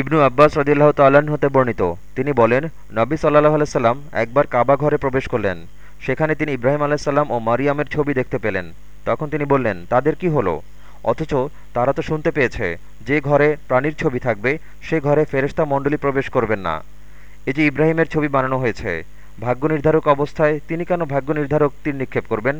ইবনু আব্বাস রদিল্লাহ তাল্লাহ্ন হতে বর্ণিত। তিনি বলেন, নবী সাল্লাহ আলাইসাল্লাম একবার কাবা ঘরে প্রবেশ করলেন। সেখানে তিনি ইব্রাহিম আলাইসাল্লাম ও মারিয়ামের ছবি দেখতে পেলেন। তখন তিনি বললেন, তাদের কি হলো? অথচ তারা তো শুনতে পেয়েছে, যে ঘরে প্রাণীর ছবি থাকবে, সে ঘরে ফেরেস্তা মণ্ডলী প্রবেশ করবেন না। এই যে ইব্রাহিমের ছবি বানানো হয়েছে ভাগ্য নির্ধারক অবস্থায় তিনি কেন ভাগ্য নির্ধারক তীর নিক্ষেপ করবেন?